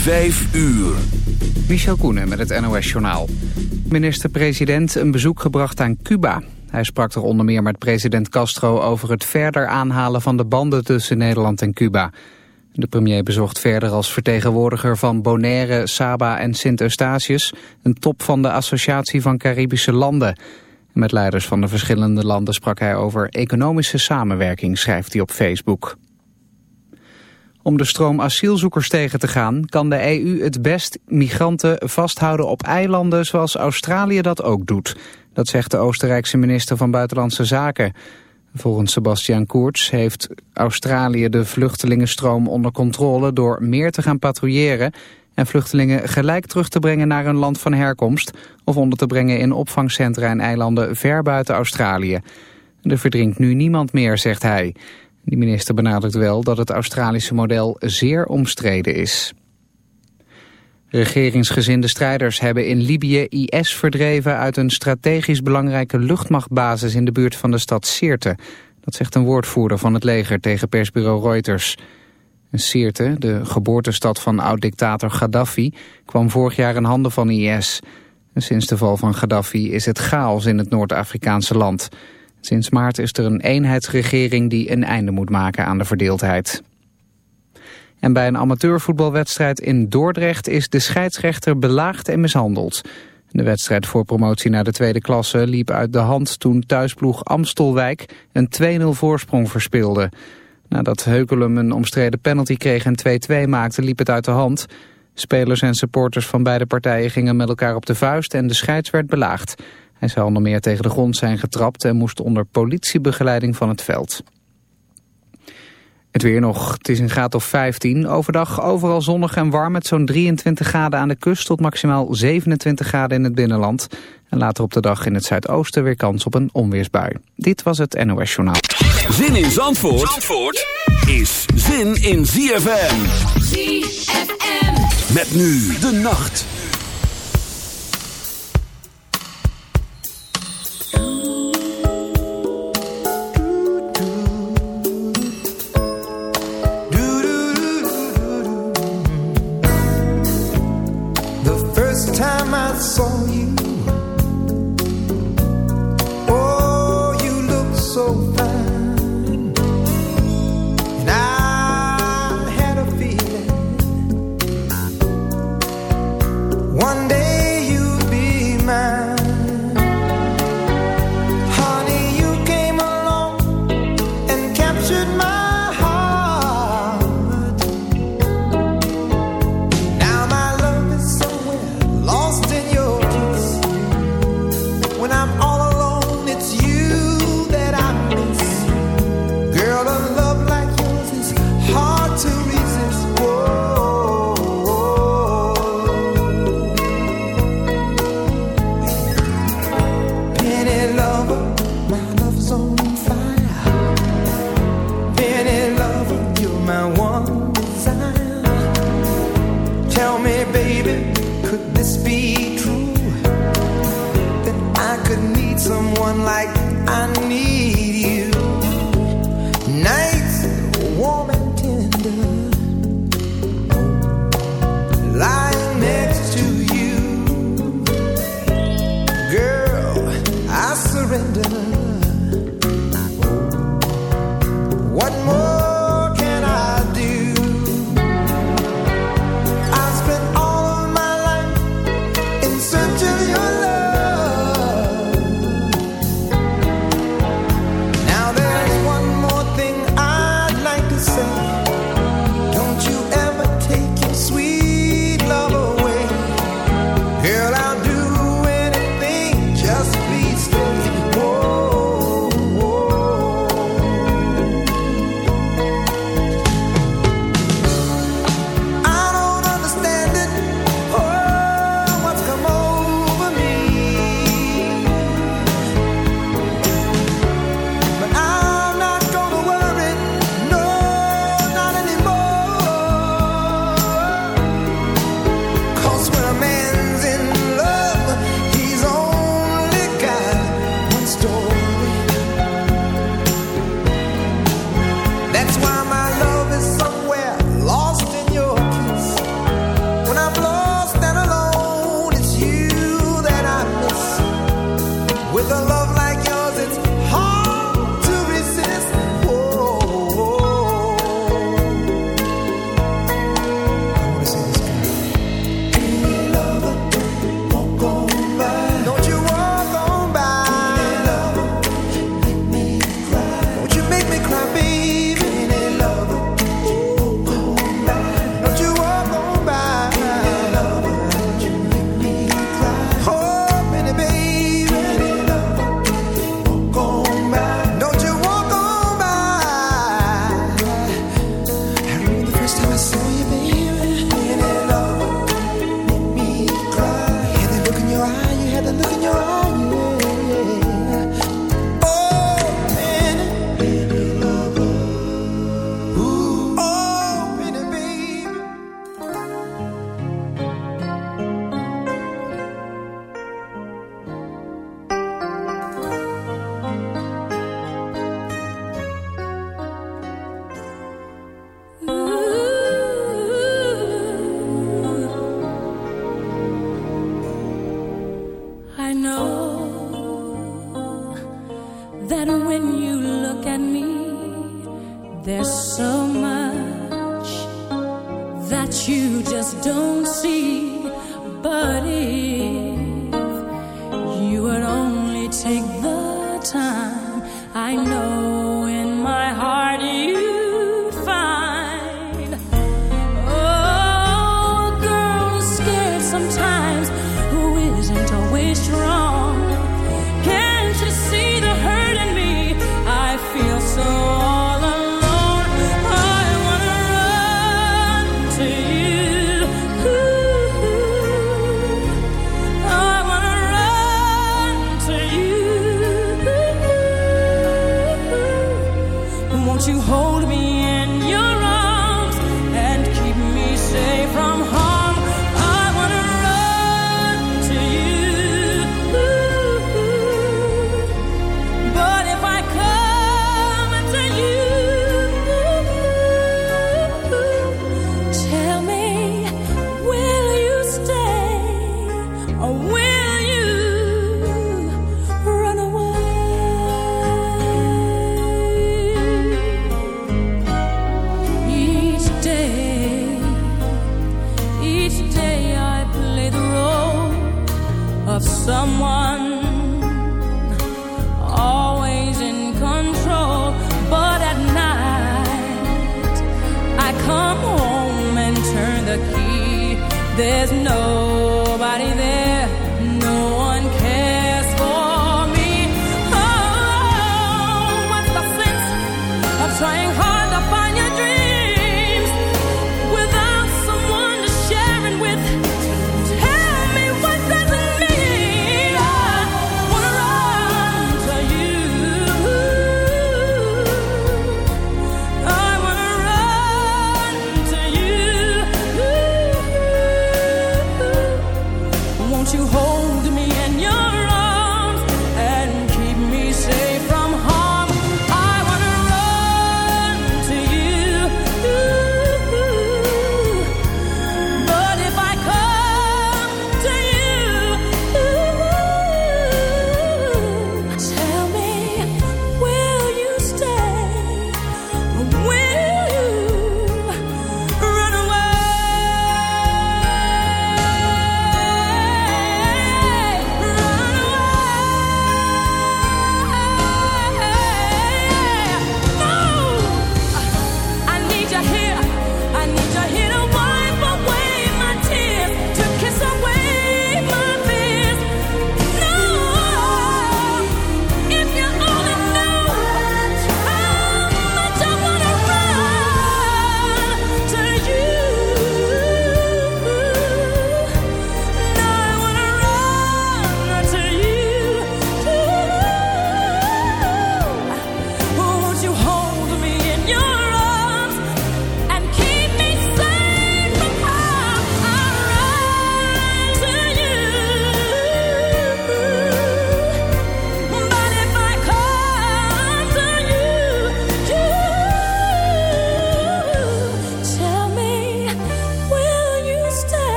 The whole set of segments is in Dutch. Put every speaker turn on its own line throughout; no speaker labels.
Vijf uur.
Michel Koenen met het NOS-journaal. Minister-president een bezoek gebracht aan Cuba. Hij sprak er onder meer met president Castro over het verder aanhalen van de banden tussen Nederland en Cuba. De premier bezocht verder als vertegenwoordiger van Bonaire, Saba en Sint-Eustatius... een top van de Associatie van Caribische Landen. Met leiders van de verschillende landen sprak hij over economische samenwerking, schrijft hij op Facebook. Om de stroom asielzoekers tegen te gaan kan de EU het best migranten vasthouden op eilanden zoals Australië dat ook doet. Dat zegt de Oostenrijkse minister van Buitenlandse Zaken. Volgens Sebastian Kurz heeft Australië de vluchtelingenstroom onder controle door meer te gaan patrouilleren en vluchtelingen gelijk terug te brengen naar hun land van herkomst of onder te brengen in opvangcentra en eilanden ver buiten Australië. Er verdrinkt nu niemand meer, zegt hij. Die minister benadrukt wel dat het Australische model zeer omstreden is. Regeringsgezinde strijders hebben in Libië IS verdreven uit een strategisch belangrijke luchtmachtbasis in de buurt van de stad Sirte. Dat zegt een woordvoerder van het leger tegen persbureau Reuters. Sirte, de geboortestad van oud-dictator Gaddafi, kwam vorig jaar in handen van IS. Sinds de val van Gaddafi is het chaos in het Noord-Afrikaanse land. Sinds maart is er een eenheidsregering die een einde moet maken aan de verdeeldheid. En bij een amateurvoetbalwedstrijd in Dordrecht is de scheidsrechter belaagd en mishandeld. De wedstrijd voor promotie naar de tweede klasse liep uit de hand toen thuisploeg Amstelwijk een 2-0 voorsprong verspeelde. Nadat Heukelum een omstreden penalty kreeg en 2-2 maakte liep het uit de hand. Spelers en supporters van beide partijen gingen met elkaar op de vuist en de scheids werd belaagd. Hij zou onder meer tegen de grond zijn getrapt en moest onder politiebegeleiding van het veld. Het weer nog, het is een graad of 15. Overdag overal zonnig en warm met zo'n 23 graden aan de kust tot maximaal 27 graden in het binnenland. En later op de dag in het zuidoosten weer kans op een onweersbui. Dit was het NOS Journaal.
Zin in Zandvoort, Zandvoort is zin in ZFM. ZFM. Met nu de nacht.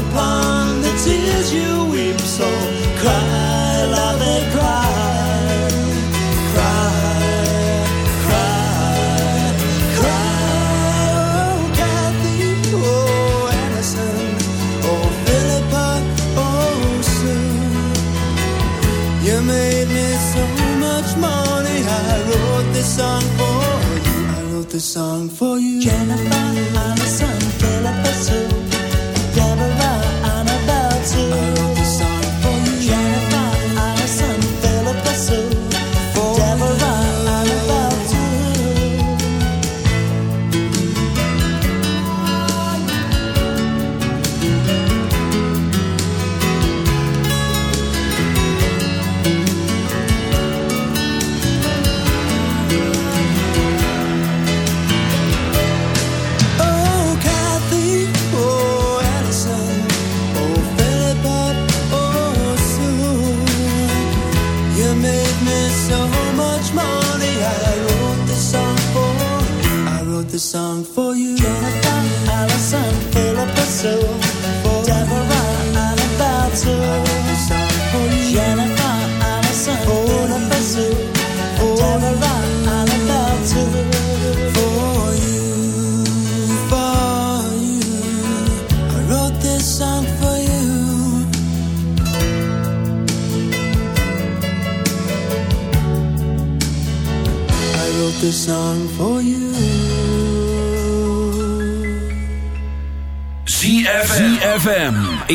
upon the tears you weep. So cry, love, and cry, cry, cry, cry. Oh, Kathy, oh, Anderson, oh, oh, Sue. You made me so much money. I wrote this song for you. I wrote this song for you. Jennifer, Allison, Philip, Sue.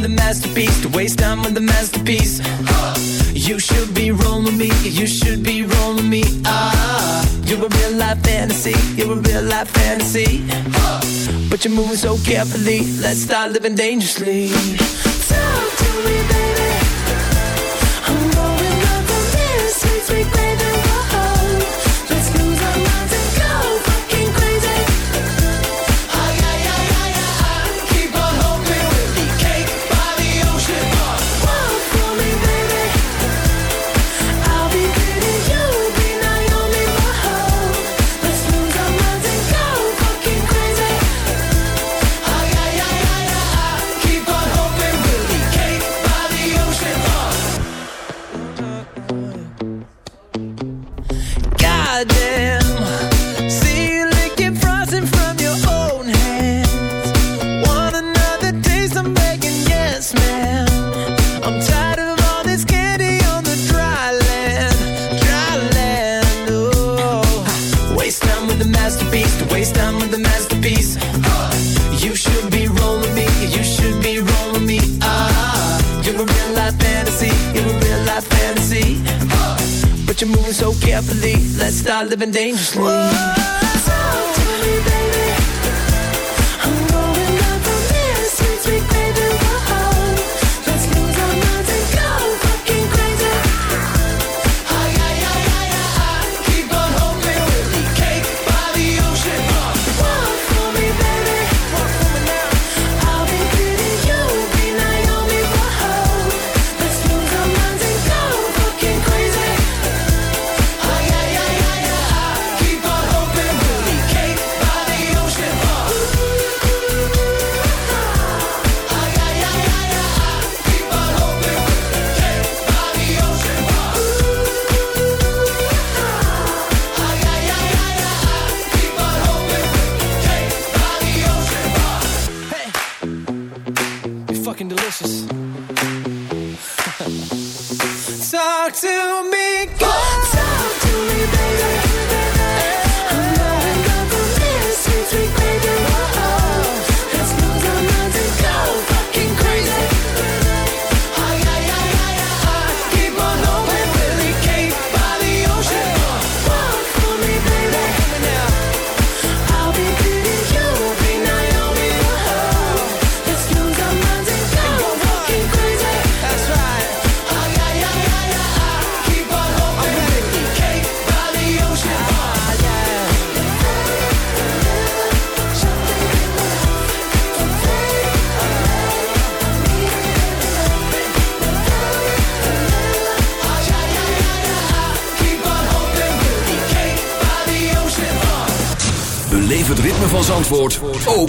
with a masterpiece. To waste time with a masterpiece. You should be rolling with me. You should be rolling with me. Ah, You're a real life fantasy. You're a real life fantasy. But you're moving so carefully. Let's start living dangerously.
Talk to me, baby. I'm going up
on
this sweet, sweet,
living dangerously.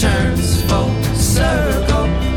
turns full circle.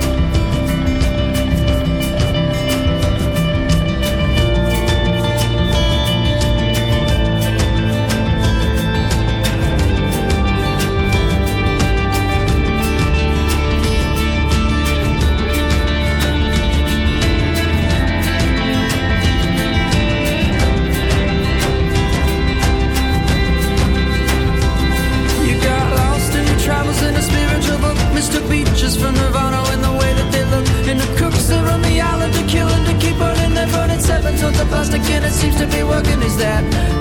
And it seems to be working. Is that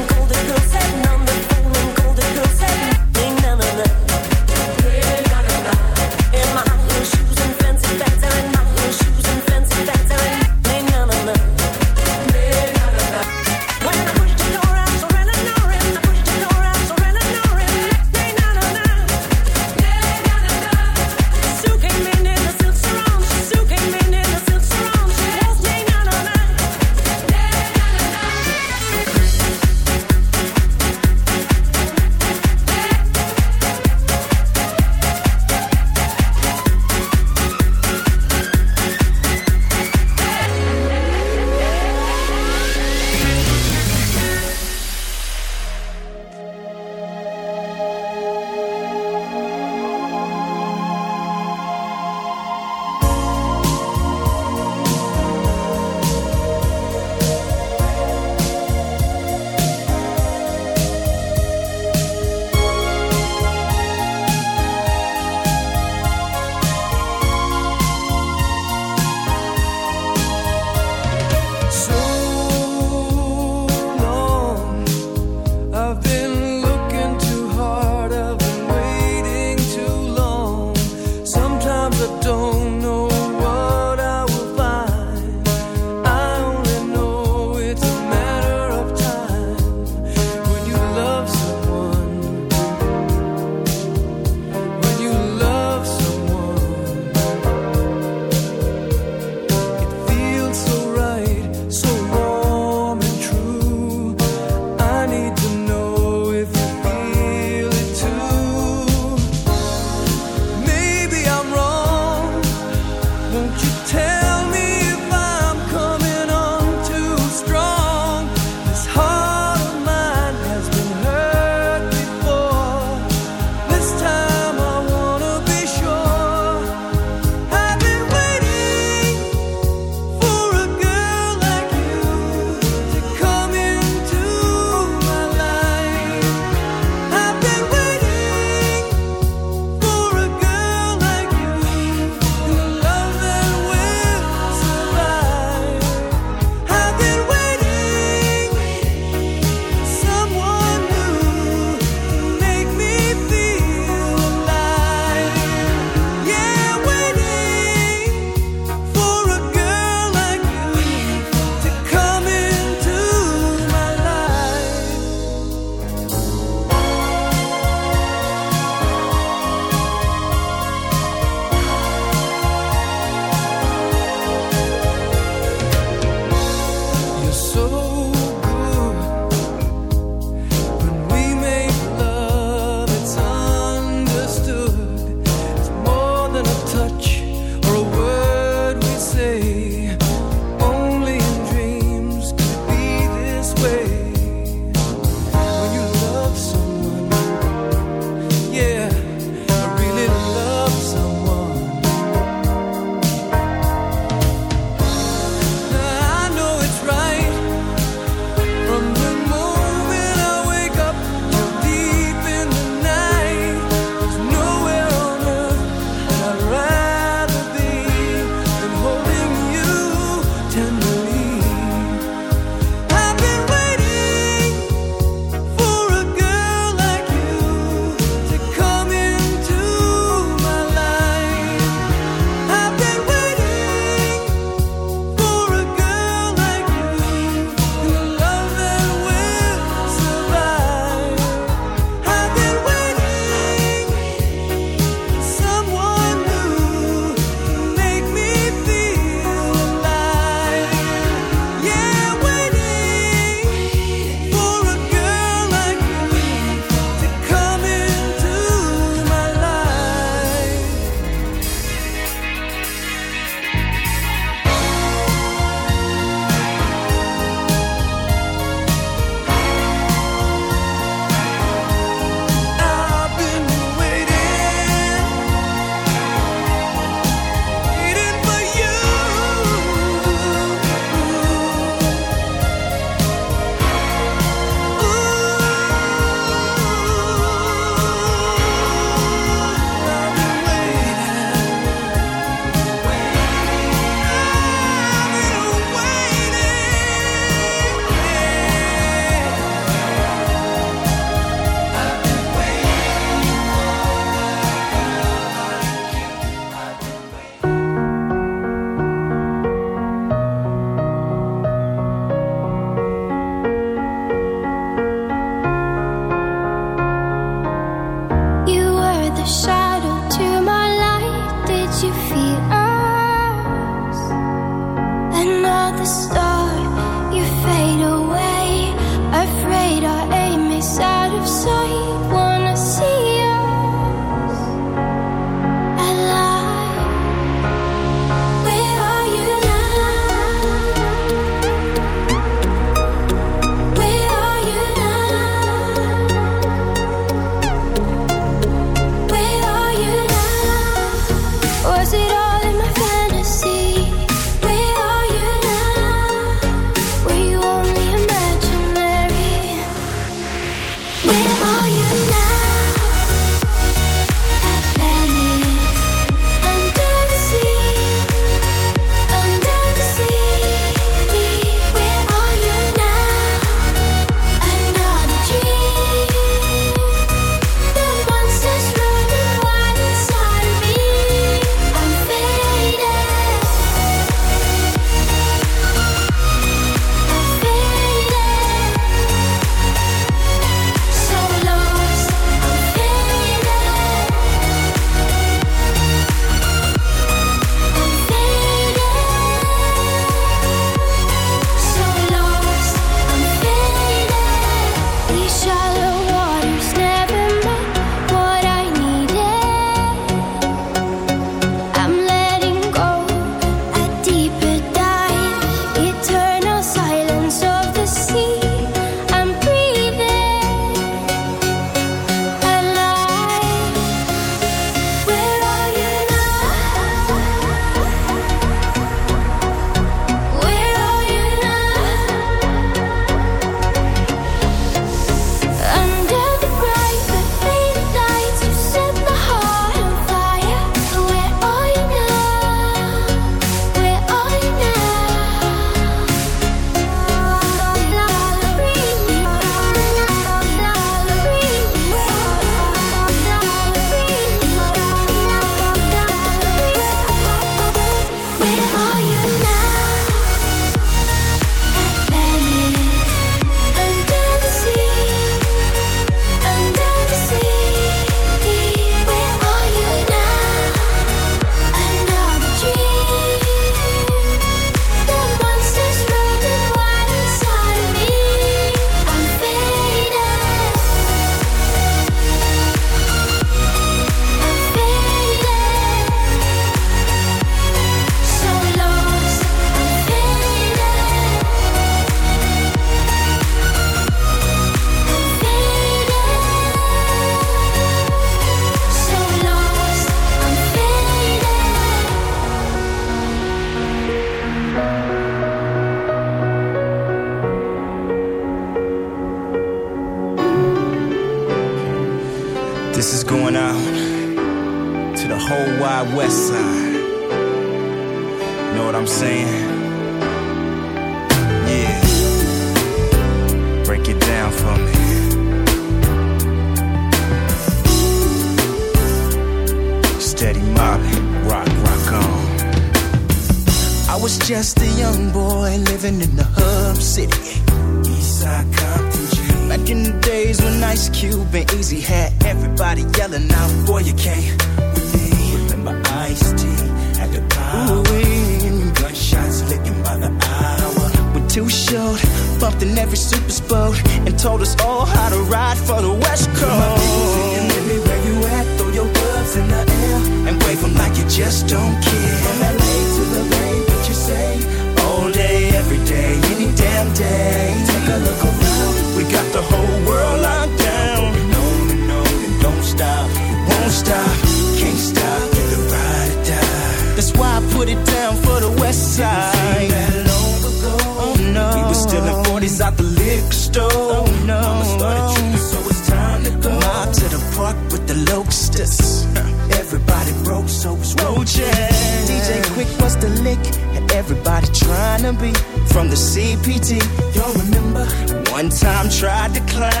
decline.